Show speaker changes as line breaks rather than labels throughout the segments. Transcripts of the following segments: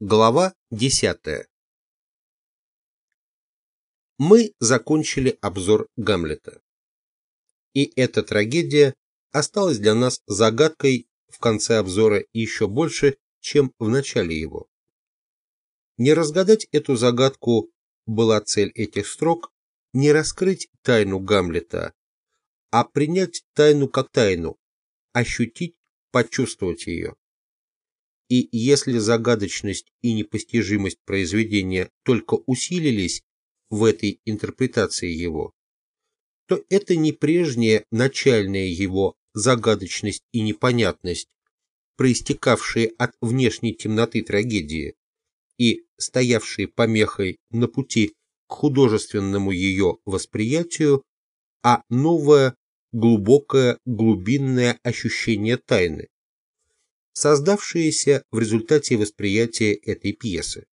Глава 10. Мы закончили обзор Гамлета. И эта трагедия осталась для нас загадкой в конце обзора еще больше, чем в начале его. Не разгадать эту загадку была цель этих строк, не раскрыть тайну Гамлета, а принять тайну как тайну, ощутить, почувствовать ее. И если загадочность и непостижимость произведения только усилились в этой интерпретации его, то это не прежняя начальная его загадочность и непонятность, проистекавшие от внешней темноты трагедии и стоявшие помехой на пути к художественному ее восприятию, а новое глубокое глубинное ощущение тайны, создавшиеся в результате восприятия этой пьесы.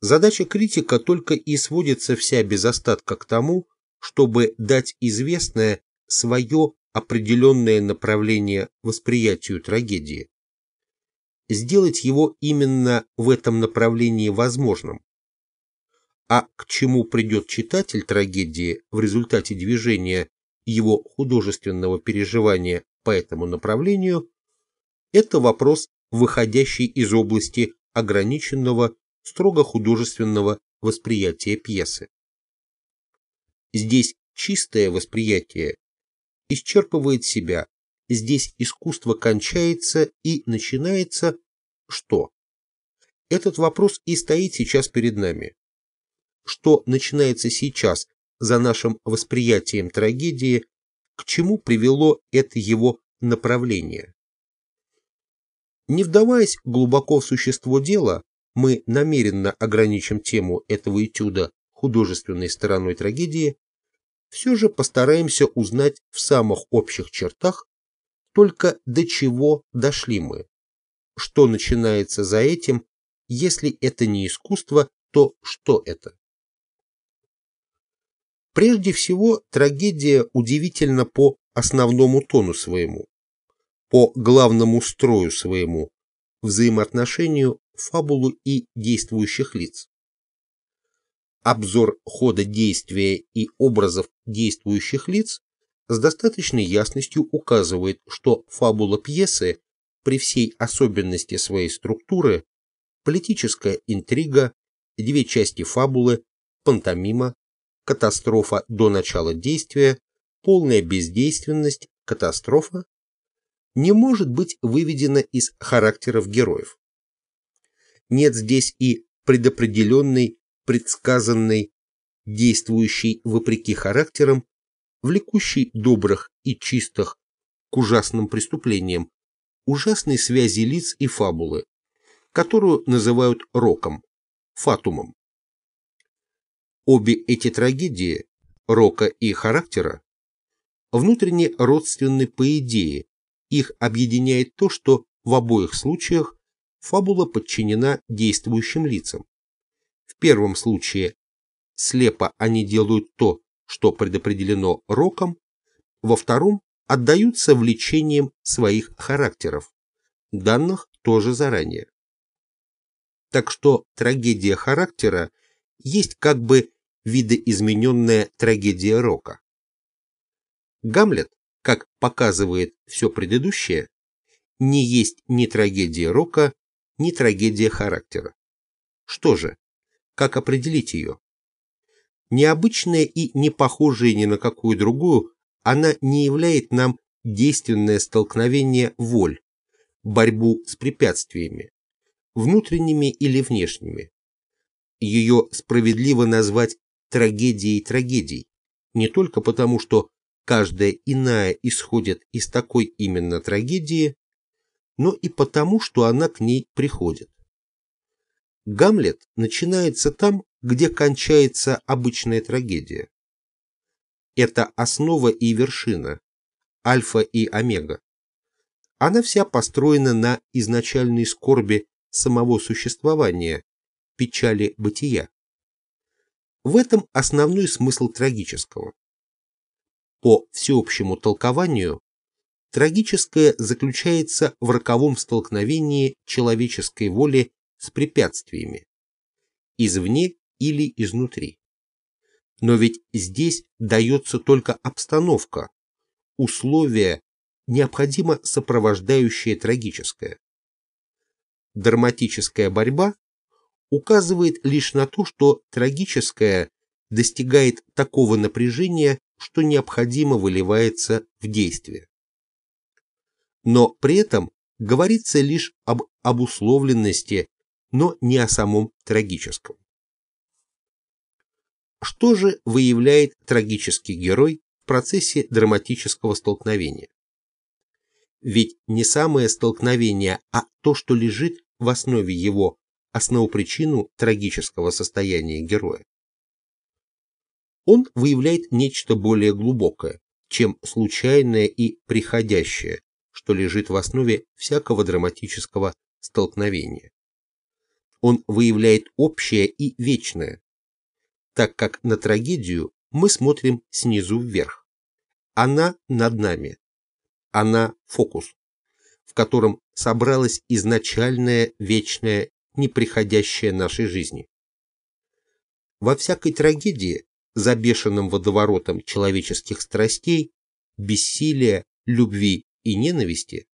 Задача критика только и сводится вся без остатка к тому, чтобы дать известное свое определенное направление восприятию трагедии, сделать его именно в этом направлении возможным. А к чему придет читатель трагедии в результате движения его художественного переживания по этому направлению, это вопрос, выходящий из области ограниченного, строго художественного восприятия пьесы. Здесь чистое восприятие исчерпывает себя, здесь искусство кончается и начинается что? Этот вопрос и стоит сейчас перед нами. Что начинается сейчас за нашим восприятием трагедии, к чему привело это его направление? Не вдаваясь глубоко в существо дела, мы намеренно ограничим тему этого этюда художественной стороной трагедии, все же постараемся узнать в самых общих чертах только до чего дошли мы, что начинается за этим, если это не искусство, то что это? Прежде всего, трагедия удивительна по основному тону своему по главному строю своему, взаимоотношению фабулу и действующих лиц. Обзор хода действия и образов действующих лиц с достаточной ясностью указывает, что фабула пьесы при всей особенности своей структуры, политическая интрига, две части фабулы, пантомима, катастрофа до начала действия, полная бездейственность, катастрофа не может быть выведено из характеров героев. Нет здесь и предопределенной, предсказанной, действующей вопреки характерам, влекущей добрых и чистых к ужасным преступлениям, ужасной связи лиц и фабулы, которую называют роком, фатумом. Обе эти трагедии, рока и характера, внутренне родственны по идее, их объединяет то, что в обоих случаях фабула подчинена действующим лицам. В первом случае слепо они делают то, что предопределено роком, во втором отдаются влечением своих характеров, данных тоже заранее. Так что трагедия характера есть как бы видоизмененная трагедия рока. Гамлет как показывает все предыдущее, не есть ни трагедия рока, ни трагедия характера. Что же, как определить ее? Необычная и не похожая ни на какую другую, она не являет нам действенное столкновение воль, борьбу с препятствиями, внутренними или внешними. Ее справедливо назвать трагедией трагедий, не только потому, что каждая иная исходит из такой именно трагедии, но и потому, что она к ней приходит. Гамлет начинается там, где кончается обычная трагедия. Это основа и вершина, альфа и омега. Она вся построена на изначальной скорби самого существования, печали бытия. В этом основной смысл трагического. По всеобщему толкованию, Трагическое заключается в роковом столкновении человеческой воли с препятствиями, извне или изнутри. Но ведь здесь дается только обстановка, условия, необходимо сопровождающее трагическое. Драматическая борьба указывает лишь на то, что трагическое достигает такого напряжения, что необходимо выливается в действие. Но при этом говорится лишь об обусловленности, но не о самом трагическом. Что же выявляет трагический герой в процессе драматического столкновения? Ведь не самое столкновение, а то, что лежит в основе его, основопричину трагического состояния героя. Он выявляет нечто более глубокое, чем случайное и приходящее, что лежит в основе всякого драматического столкновения. Он выявляет общее и вечное, так как на трагедию мы смотрим снизу вверх. Она над нами. Она фокус, в котором собралась изначальная, вечная, неприходящая нашей жизни. Во всякой трагедии, за бешеным водоворотом человеческих страстей, бессилия, любви и ненависти,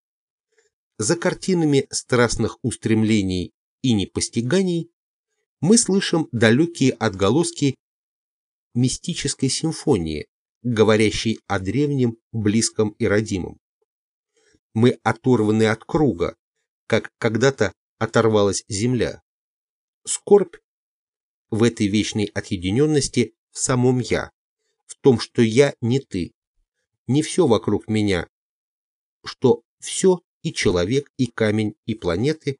за картинами страстных устремлений и непостиганий мы слышим далекие отголоски мистической симфонии, говорящей о древнем, близком и родимом. Мы оторваны от круга, как когда-то оторвалась земля. Скорбь в этой вечной отъединенности в самом «я», в том, что я не ты, не все вокруг меня, что все и человек, и камень, и планеты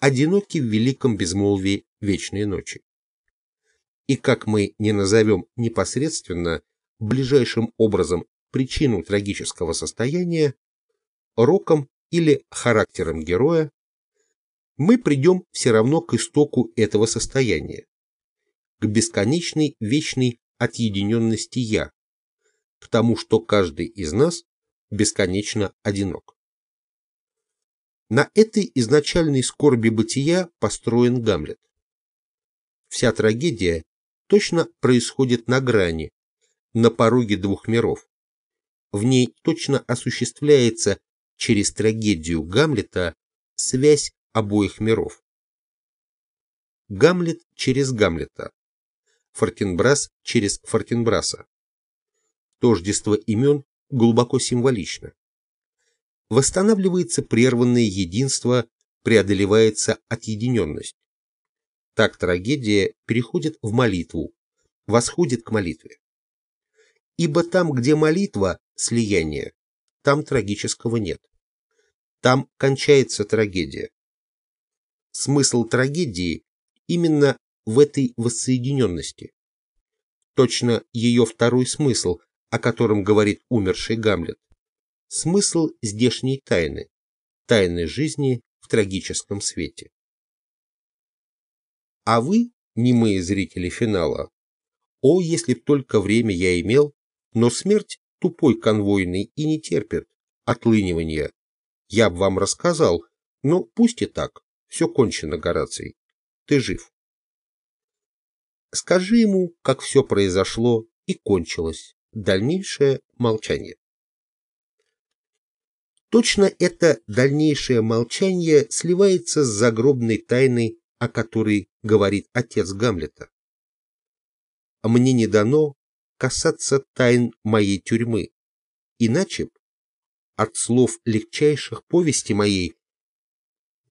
одиноки в великом безмолвии вечной ночи. И как мы не назовем непосредственно ближайшим образом причину трагического состояния, роком или характером героя, мы придем все равно к истоку этого состояния, к бесконечной вечной отъединенности «я», к тому, что каждый из нас бесконечно одинок. На этой изначальной скорби бытия построен Гамлет. Вся трагедия точно происходит на грани, на пороге двух миров. В ней точно осуществляется через трагедию Гамлета связь обоих миров. Гамлет через Гамлета. Фортенбрас через Фортенбраса. Тождество имен глубоко символично восстанавливается прерванное единство, преодолевается отъединенность. Так трагедия переходит в молитву, восходит к молитве. Ибо там, где молитва – слияние, там трагического нет. Там кончается трагедия. Смысл трагедии именно в этой воссоединенности. Точно ее второй смысл, о котором говорит умерший Гамлет смысл здешней тайны, тайны жизни в трагическом свете. А вы, немые зрители финала, о, если б только время я имел, но смерть тупой конвойный и не терпит отлынивания. Я б вам рассказал, но пусть и так, все кончено, Гораций, ты жив. Скажи ему, как все произошло и кончилось, дальнейшее молчание. Точно это дальнейшее молчание сливается с загробной тайной, о которой говорит отец Гамлета. «Мне не дано касаться тайн моей тюрьмы, иначе б от слов легчайших повести моей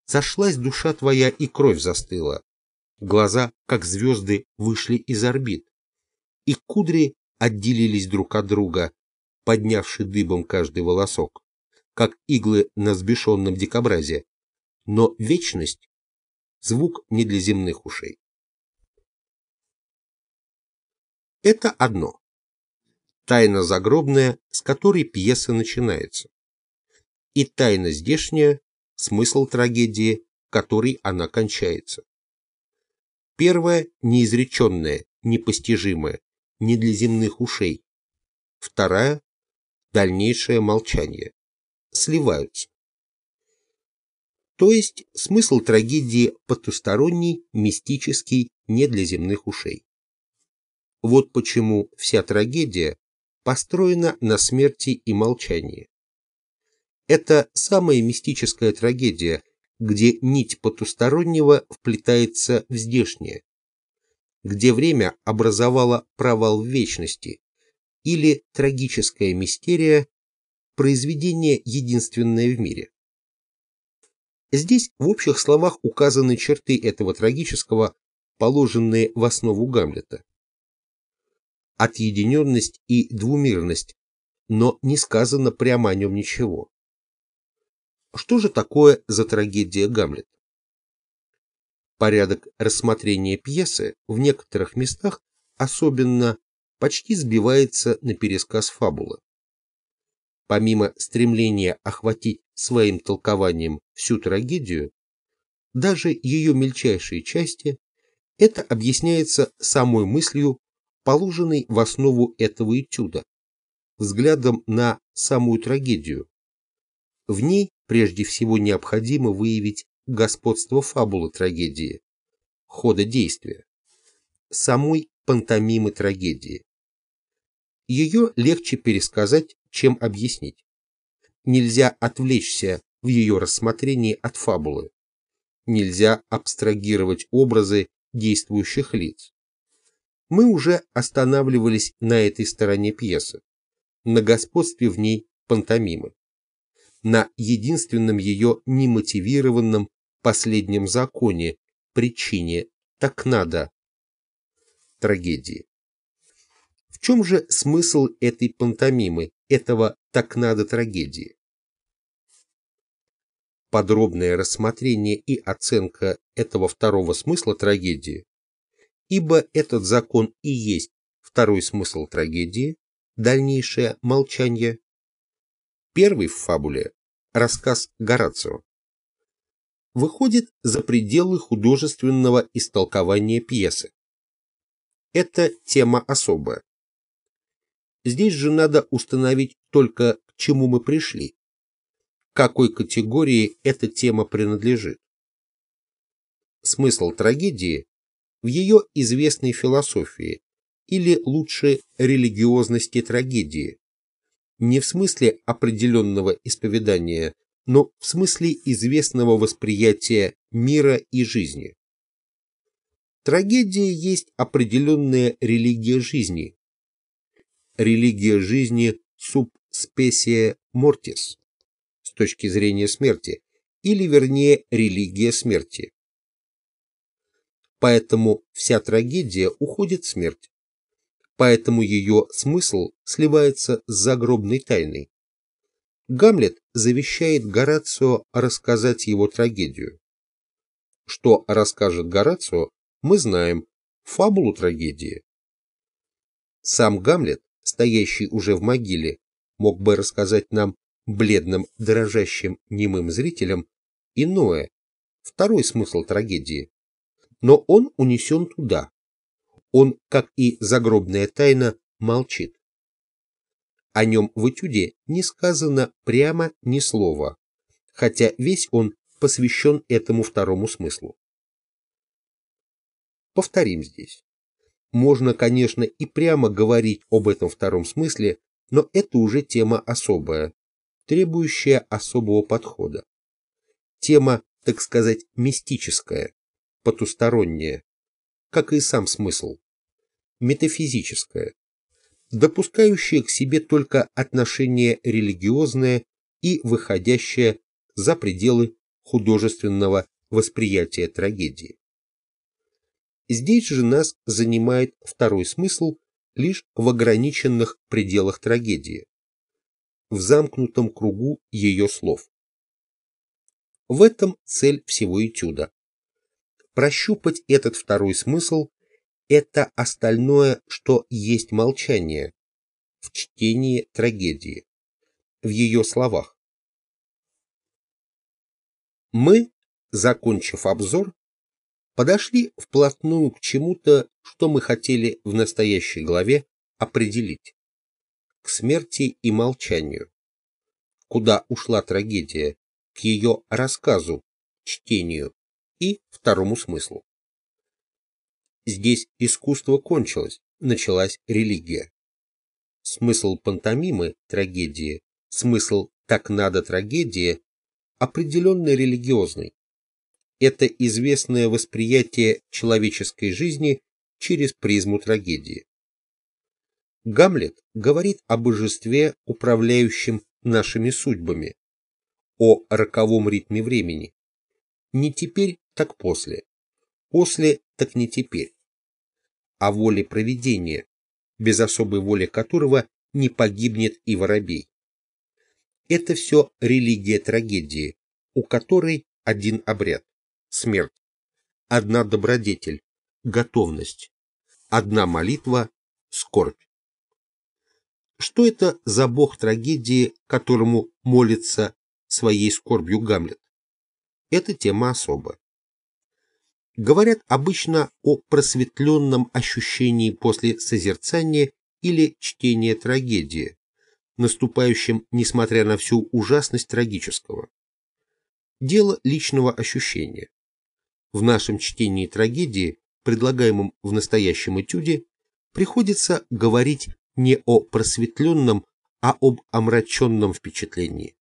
сошлась душа твоя и кровь застыла, глаза, как звезды, вышли из орбит, и кудри отделились друг от друга, поднявши дыбом каждый волосок как иглы на сбешенном дикобразе, но вечность — звук не для земных ушей. Это одно. Тайна загробная, с которой пьеса начинается. И тайна здешняя, смысл трагедии, которой она кончается. Первое – неизреченное, непостижимое, не для земных ушей. Вторая – дальнейшее молчание сливаются. То есть смысл трагедии потусторонний, мистический, не для земных ушей. Вот почему вся трагедия построена на смерти и молчании. Это самая мистическая трагедия, где нить потустороннего вплетается в здешнее, где время образовало провал вечности, или трагическая мистерия, произведение единственное в мире. Здесь в общих словах указаны черты этого трагического, положенные в основу Гамлета. Отъединенность и двумирность, но не сказано прямо о нем ничего. Что же такое за трагедия Гамлет? Порядок рассмотрения пьесы в некоторых местах особенно почти сбивается на пересказ фабулы. Помимо стремления охватить своим толкованием всю трагедию, даже ее мельчайшие части, это объясняется самой мыслью, положенной в основу этого этюда, взглядом на самую трагедию. В ней прежде всего необходимо выявить господство фабулы трагедии, хода действия, самой пантомимы трагедии. Ее легче пересказать, чем объяснить. Нельзя отвлечься в ее рассмотрении от фабулы. Нельзя абстрагировать образы действующих лиц. Мы уже останавливались на этой стороне пьесы, на господстве в ней пантомимы на единственном ее немотивированном последнем законе, причине «так надо» трагедии. В чем же смысл этой пантомимы, этого «так надо» трагедии? Подробное рассмотрение и оценка этого второго смысла трагедии, ибо этот закон и есть второй смысл трагедии, дальнейшее молчание, Первый в фабуле – рассказ Горацио. Выходит за пределы художественного истолкования пьесы. Это тема особая. Здесь же надо установить только, к чему мы пришли, какой категории эта тема принадлежит. Смысл трагедии в ее известной философии, или лучше религиозности трагедии, не в смысле определенного исповедания, но в смысле известного восприятия мира и жизни. Трагедия есть определенная религия жизни. Религия жизни specie mortis с точки зрения смерти, или вернее религия смерти. Поэтому вся трагедия уходит в смерть поэтому ее смысл сливается с загробной тайной. Гамлет завещает Горацио рассказать его трагедию. Что расскажет Горацио, мы знаем, фабулу трагедии. Сам Гамлет, стоящий уже в могиле, мог бы рассказать нам, бледным, дрожащим, немым зрителям, иное, второй смысл трагедии. Но он унесен туда, он, как и загробная тайна, молчит. О нем в этюде не сказано прямо ни слова, хотя весь он посвящен этому второму смыслу. Повторим здесь. Можно, конечно, и прямо говорить об этом втором смысле, но это уже тема особая, требующая особого подхода. Тема, так сказать, мистическая, потусторонняя, как и сам смысл, метафизическое, допускающее к себе только отношение религиозное и выходящее за пределы художественного восприятия трагедии. Здесь же нас занимает второй смысл лишь в ограниченных пределах трагедии, в замкнутом кругу ее слов. В этом цель всего этюда прощупать этот второй смысл – это остальное, что есть молчание в чтении трагедии, в ее словах. Мы, закончив обзор, подошли вплотную к чему-то, что мы хотели в настоящей главе определить, к смерти и молчанию, куда ушла трагедия, к ее рассказу, чтению и второму смыслу. Здесь искусство кончилось, началась религия. Смысл пантомимы трагедии, смысл «так надо трагедии» определенно религиозный. Это известное восприятие человеческой жизни через призму трагедии. Гамлет говорит о божестве, управляющем нашими судьбами, о роковом ритме времени. Не теперь, так после. После, так не теперь. О воле провидения, без особой воли которого не погибнет и воробей. Это все религия трагедии, у которой один обряд – смерть, одна добродетель – готовность, одна молитва – скорбь. Что это за бог трагедии, которому молится своей скорбью Гамлет? Это тема особа. Говорят обычно о просветленном ощущении после созерцания или чтения трагедии, наступающем, несмотря на всю ужасность трагического. Дело личного ощущения. В нашем чтении трагедии, предлагаемом в настоящем этюде, приходится говорить не о просветленном, а об омраченном впечатлении.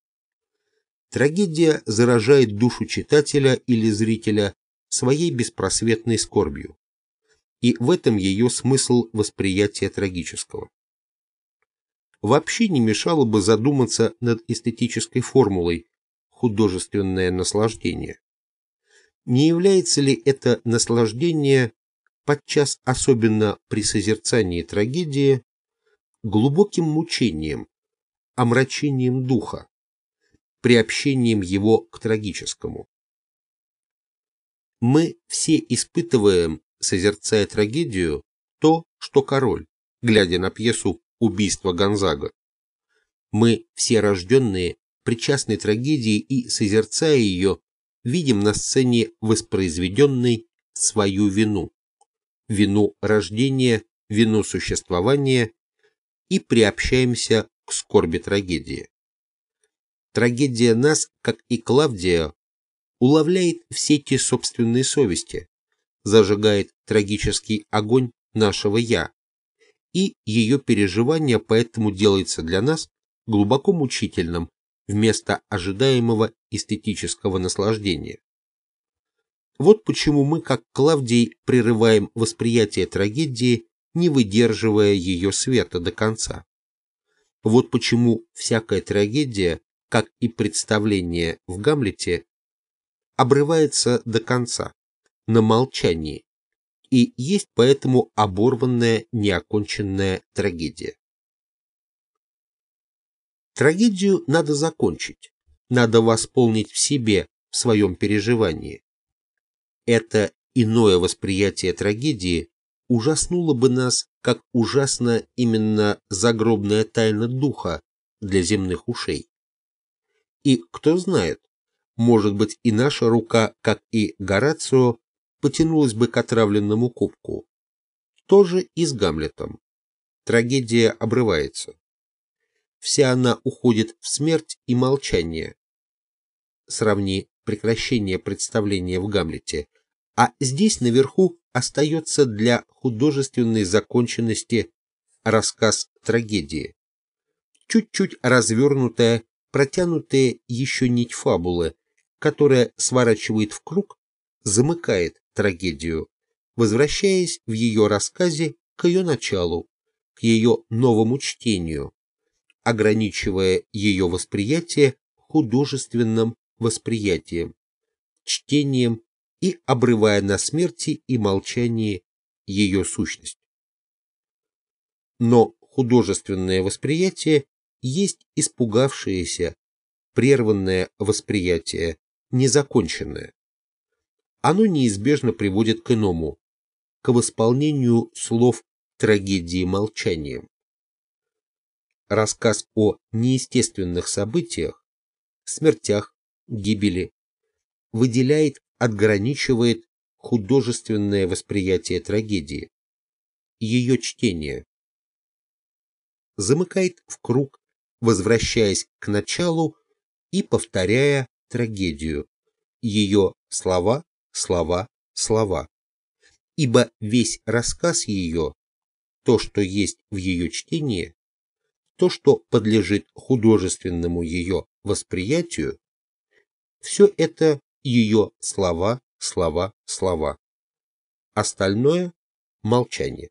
Трагедия заражает душу читателя или зрителя своей беспросветной скорбью. И в этом ее смысл восприятия трагического. Вообще не мешало бы задуматься над эстетической формулой художественное наслаждение. Не является ли это наслаждение, подчас особенно при созерцании трагедии, глубоким мучением, омрачением духа, приобщением его к трагическому? Мы все испытываем, созерцая трагедию, то, что король, глядя на пьесу «Убийство Гонзага». Мы, все рожденные, причастны трагедии и, созерцая ее, видим на сцене воспроизведенной свою вину, вину рождения, вину существования и приобщаемся к скорби трагедии. Трагедия нас, как и Клавдия, уловляет в сети собственной совести, зажигает трагический огонь нашего «я», и ее переживание поэтому делается для нас глубоко мучительным вместо ожидаемого эстетического наслаждения. Вот почему мы, как Клавдий, прерываем восприятие трагедии, не выдерживая ее света до конца. Вот почему всякая трагедия, как и представление в Гамлете, обрывается до конца, на молчании, и есть поэтому оборванная неоконченная трагедия. Трагедию надо закончить, надо восполнить в себе, в своем переживании. Это иное восприятие трагедии ужаснуло бы нас, как ужасна именно загробная тайна духа для земных ушей. И кто знает, может быть и наша рука, как и Горацио, потянулась бы к отравленному кубку. Тоже и с Гамлетом. Трагедия обрывается вся она уходит в смерть и молчание. Сравни прекращение представления в Гамлете, а здесь наверху остается для художественной законченности рассказ трагедии. Чуть-чуть развернутая, протянутая еще нить фабулы, которая сворачивает в круг, замыкает трагедию, возвращаясь в ее рассказе к ее началу, к ее новому чтению, ограничивая ее восприятие художественным восприятием, чтением и обрывая на смерти и молчании ее сущность. Но художественное восприятие есть испугавшееся, прерванное восприятие, незаконченное. Оно неизбежно приводит к иному, к восполнению слов трагедии молчанием рассказ о неестественных событиях, смертях, гибели, выделяет, отграничивает художественное восприятие трагедии, ее чтение, замыкает в круг, возвращаясь к началу и повторяя трагедию, ее слова, слова, слова. Ибо весь рассказ ее, то, что есть в ее чтении, то, что подлежит художественному ее восприятию, все это ее слова, слова, слова. Остальное – молчание.